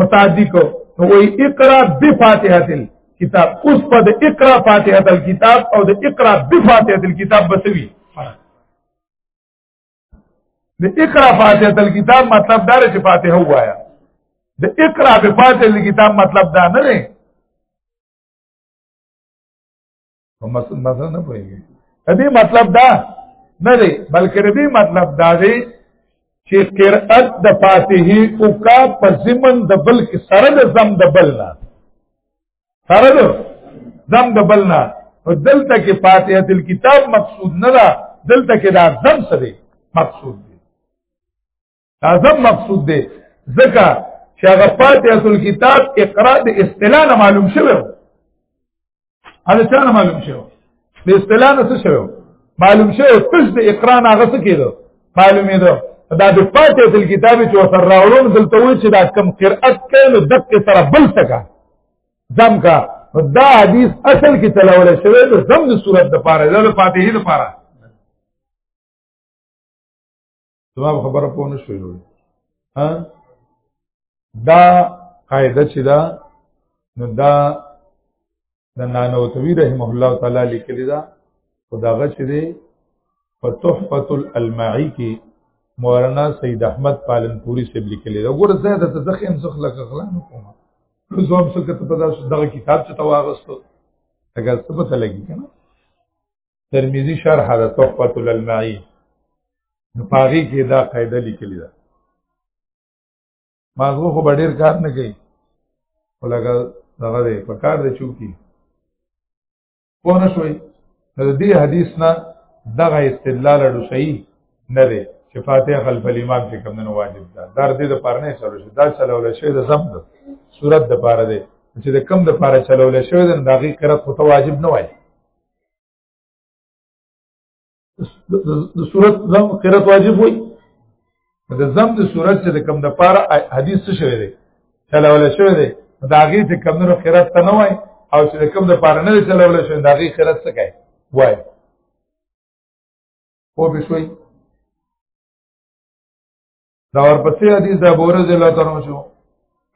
متعدی کو نو وی اقرا بفاتحه کتاب اوس په د اقرا فاتحه الكتاب او د اقرا بفاتحه الكتاب بسوي د اقرا فاتحه تل کتاب مطلب دا چې فاتحه وایا د اقرا به فاتحه کتاب مطلب دا نه دی مثلا مثلا نه پوهیږي دې مطلب دا نه دی بلکې دې مطلب دا دی چې قرأت د فاتحه او کا په زمن د بل کې سره د زم د بل نه سره ده زم د بلنا او دلته کې فاتحه الكتاب مقصود نه ده دلته کې دا زم سره مقصود دی دا زم مقصود دی ځکه چې هغه فاتحه الكتاب اقرا د اصطلاح معلوم شوی هغه څنګه معلوم شوی د اصطلاح نه څه شوی معلوم شوی تش د اقرا نه غس کېدو معلومې ده دا د پاتې تل کتاب چې وسر راوړون دلته وی چې دا کم قرأت کینو دک سره بل سکا زم کا دا حدیث اصل کې تلاول شوی د زم د صورت د پاره د فاتحه د پاره زما خبره پوه نه شوې وي ها دا قاعده چې دا نو دا د نانوتوی رحمه الله تعالی لیکلی دا خداغه چې دی په تحفه الالمعی کې مولانا سید احمد پالنپوری سے لیکلی دا ګوره زه د تزخیم څخه لکه غلا نه کوم نو زوم څخه ته په دغه کتاب چې تواغستو هغه څه پته لګی کنه ترمذی شرح د تحفه الالمعی نو پاغي کې دا قاعده لیکلی ده مازغه خو ډیر کار نه کوي ولګه دغه دی په کار دی چوکي پوه نه شوي د دې حدیث نه دغه استدلال اډو صحیح نه دی چې فاتحه خلف الامام کې کوم نه واجب ده در دې د پاره نه سره شي دا چلول شي د زم ده صورت د پاره دی چې د کم د پاره چلول شي د دغه قرات خو ته واجب نه وایي د صورت زم قرات واجب وي د زم د صورت چې د کم د پاره حدیث څه شوی دی چلا ولا شوی دی دا غي چې کم نو قرات ته نه وای او چې د کم د پاره نه چلا ولا شوی دا غي قرات څه کوي وای او به شوی دا ورپسې حدیث د ابو هريره الله تعالی شو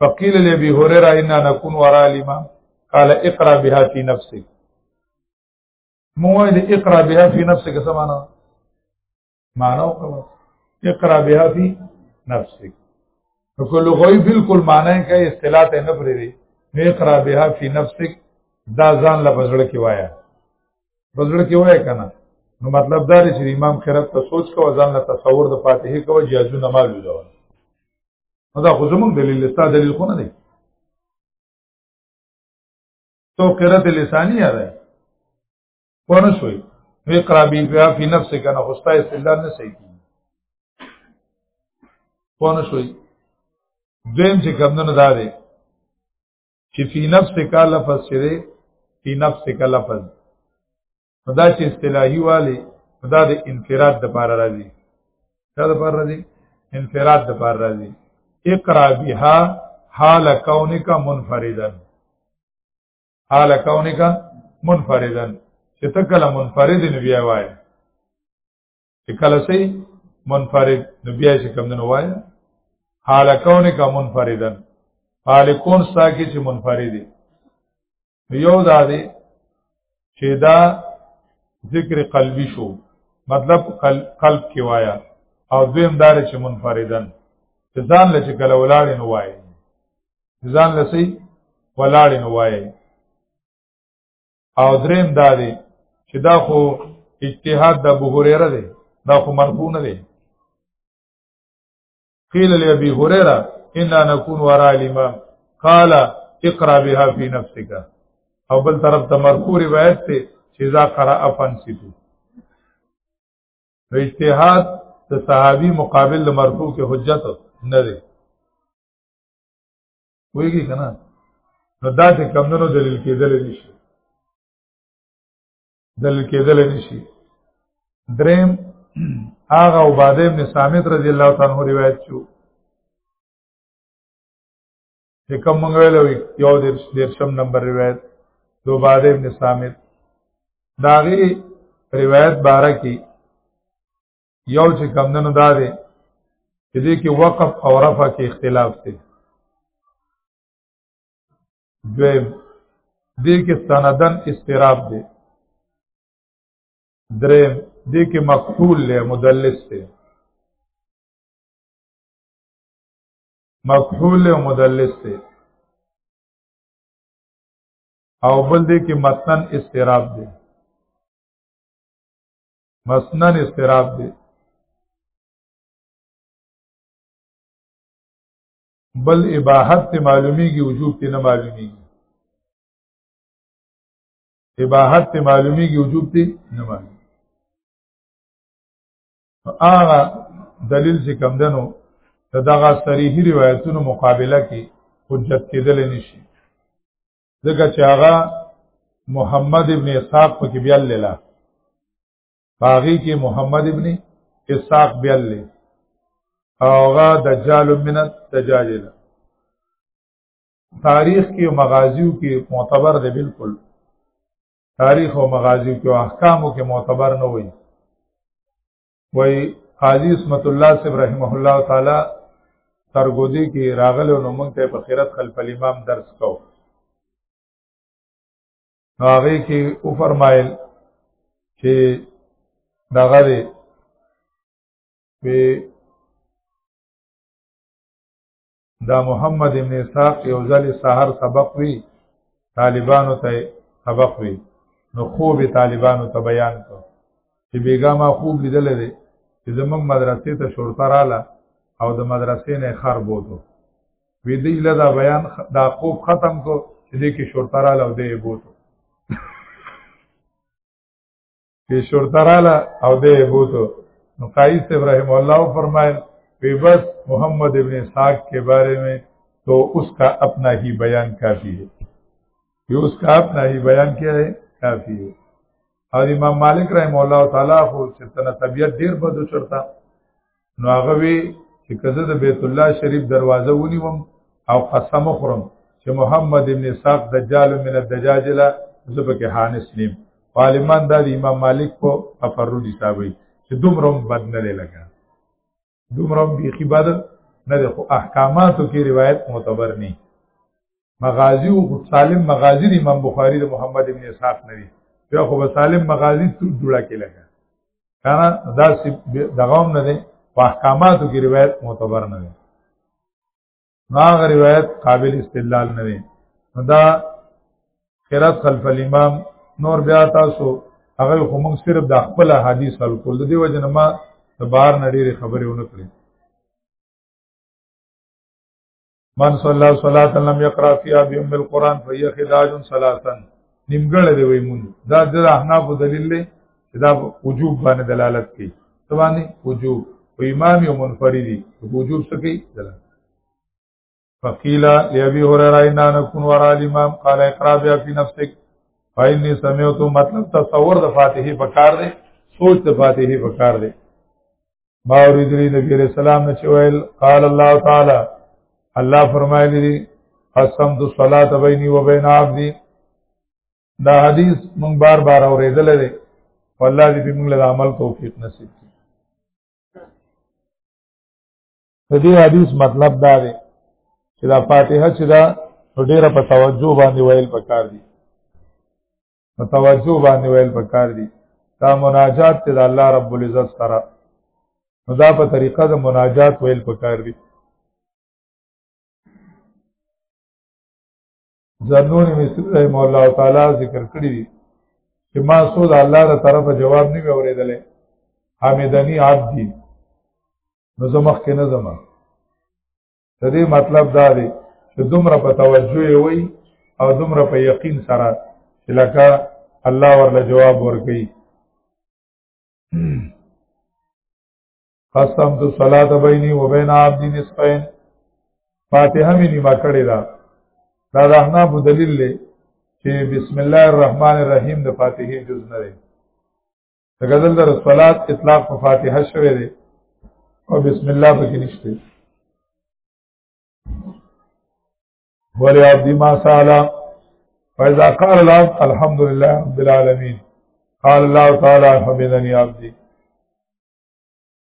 فقيل لابي هريره ان نكون وراء الامام قال اقرا بها في نفسك موه دې اقرا بها في نفسك څه معنا معنا وکړه اقرا بها في نفسك کله غوي بالکل معنی کوي اصطلاح ته نه پرې دي اقرا بها في نفسك دا ځان لا بزړه کې وایا بزړه کې وای کنه نو مطلب دا دی چې امام خیرت ته سوچ کوو ځان له تصور د فاتحه کوو جیازو نه مالو دا نو دا خو زمونږ دلیل ستا دلیل خو نه دی تو قرت لسانیه ده ونه شوي وی قرابی بیا فی نفس کنه خوستا استدلال نه صحیح کی ونه شوي دویم چې کمونه دا دی چې فی نفس کا لفظ شری فی نفس کا لفظ دا چې اصطلاحي والی دا د انفراد د پار راځي دا د پار راځي انفراد د پار راځي اقرا بها حال کونک منفردن حال کونک منفردن چې ته کله منفرد نه بیا وای چې کله سي منفرد نو بیا چې کم نه وای حال کونه کا منفردن حال کون ستا کې چې منفرد یو دا دی چې دا ذکر قلبی شو مطلب قلب کې وایا او دویم دار چې منفردن چې ځان لچ کله ولاړ نه وای ځان لسی ولاړ نه وای او دریم دا دی چې دا خو اجتهاد د ابو هريره دی دا خو مرفوع نه دی قيل لابي هريره انا نكون وراء الامام قال اقرا بها في نفسك او بل طرف ته مرفوع روایت ته چې اذا قرأ فانسيتو نو اجتهاد د صحابي مقابل مرفوع کې حجت نه دی ویږي کنه نو دا چې کمندونو دلیل کېدل نشي دلیل کېدل نشي دریم هغه عباده ابن صامت رضی الله تعالی عنہ روایت شو چې کوم مونږ ویلو یو د درشم نمبر روایت دو عباده ابن صامت داغي روایت بارکی یو چې کم نه دا دی چې دې کې وقف او رفع کې اختلاف دی دویم دې کې سندن استراب دی دریم دې کې مقتول له مدلس دی مقتول له مدلس دی او بل دې کې متن استراب دی مسنن استراب دی بل اباحت ته معلومیږي وجوب ته نه معلومیږي اباحت ته معلومیږي وجوب ته نه معلومیږي هغه دلیل چې کم دنو دغه صریحي روایتونو مقابله کې حجت کېدل نشي دغه چې هغه محمد ابن اسحاق په کې بیل لاله باغی کې محمد ابن اسحاق بیل له اوغه دجال من الدجاج له تاریخ کې او مغازیو کې معتبر دی بالکل تاریخ او مغازیو کې احکامو کې معتبر نه وي وای قاضی اسمت الله صاحب رحمه الله تعالی ترګودی کې راغله نو موږ ته په خیرت خلف الامام درس کو هغه کې او فرمایل چې دغه دی په دا محمد ابن اسحاق یو ځل سحر سبق وی طالبانو ته سبق وی نو خوب طالبانو ته بیان کو چې بیګا ما خوب لیدل دی چې زمونږ مدرسې ته شورته رااله او د مدرسې نه خر بوتو وی دی له دا بیان دا خوب ختم کو چې دې کې شورته رااله او دې بوتو په شرطه رااله او دې بوتو نو قایص ابراهیم الله فرمایل وی بس محمد ابن اسحاق کے بارے میں تو اس کا اپنا ہی بیان کافی ہے یہ اس کا اپنا ہی بیان کیا ہے کافی ہے او امام مالک رحم الله تعالی خو چې تنه طبيعت ډیر بده چرتا نو هغه وی چې کزه د بیت الله شریف دروازه ونیوم او قسم خورم چې محمد ابن اسحاق دجال من الدجاجله زبکه حانس نیم عالمان دا د امام مالک په تفرد حسابي چې دومره بد نه لګا دومره به عبادت نه ده خو احکاماتو کې روایت معتبر نه مغازی او سالم مغازی د امام بخاری د محمد ابن اسحاق نوی بیا خو سالم مغازی څو جوړه کې لګا کنه دا سی دغه نه دی په احکاماتو کې روایت معتبر نه دی هغه روایت قابل استدلال نه دی دا قرات خلف الامام نور بیا تاسو هغه خو موږ صرف د خپل حدیث حل کول د دې وجه نه ما د بار نړۍ خبرې ونه کړې من صلی الله صلاة لم يقرأ فيها بأم القرآن فهي خداج ثلاثا نیمګړ دی وای مون دا د احناف دلیل دی چې دا وجوب باندې دلالت کوي تبانی وجوب و امام او منفردی وجوب څه کوي دلالت فقیل لابی هرره اینا نكون ورا الامام قال اقرا بیا فی نفسک فإني سمعت مطلب تصور د فاتحه پکار دی سوچ د فاتحه پکار دی ما اوریدلی نبی علیہ السلام نه چویل قال الله تعالی الله فرمایلی دی قسم تو صلات بیني و بین عبدی دا حدیث مونږ بار بار اوریدل دی والله دې په موږ له عمل توفیق نصیب کړي د دې حدیث مطلب دا دی چې دا فاتحه چې دا ډیره په توجه باندې ویل پکار دي په توجه باندې ویل پکار دي دا مناجات ته د الله رب العزت سره نو دا په طریقه د مناجات ویل پکار دي زنون مصر رحم الله تعالی ذکر کړی دي چې ما سود الله تر طرفه جواب نه اوریدلې حامدنی عبدی نو زمخ کې نه زمخ د دې مطلب دا دی چې دومره په توجه وي او دومره په یقین سره چې لکه الله ورله جواب ورکړي قسم تو صلات بیني و بین عبد نسفین فاتحه مې نیمه کړې ده دا د احناف دلیل دی چې بسم الله الرحمن الرحیم د فاتحه جز نه دی د غزل در صلات اطلاق په فاتحه شوه دی او بسم الله پکې نشته ولی عبد ما سالا فاذا قال العبد الحمد لله رب العالمين قال الله تعالى حمدني عبدي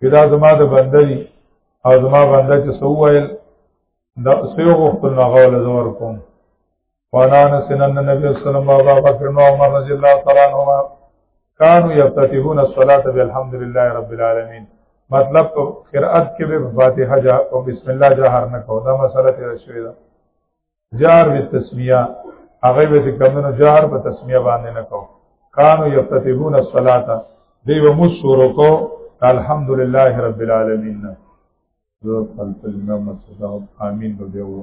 چې دا زما د بنده دي او زما بنده چې سو ویل دا سیو غوښتل نه غول زور کوم وانا نسن ان نبی صلی الله علیه وسلم بکر نو عمر رضی الله تعالی عنہما كانوا يفتتحون الصلاه بالحمد لله رب العالمين مطلب په قرأت کې به فاتحه جا او بسم الله جهر نه کو دا مسله تیر شوې ده جار به تسمیه هغه به چې کمنو جار به تسمیه باندې نه کو کانو یفتتحون الصلاۃ دی و مو شروع کو الحمدلله رب العالمین زه خپل په نوم امین به وو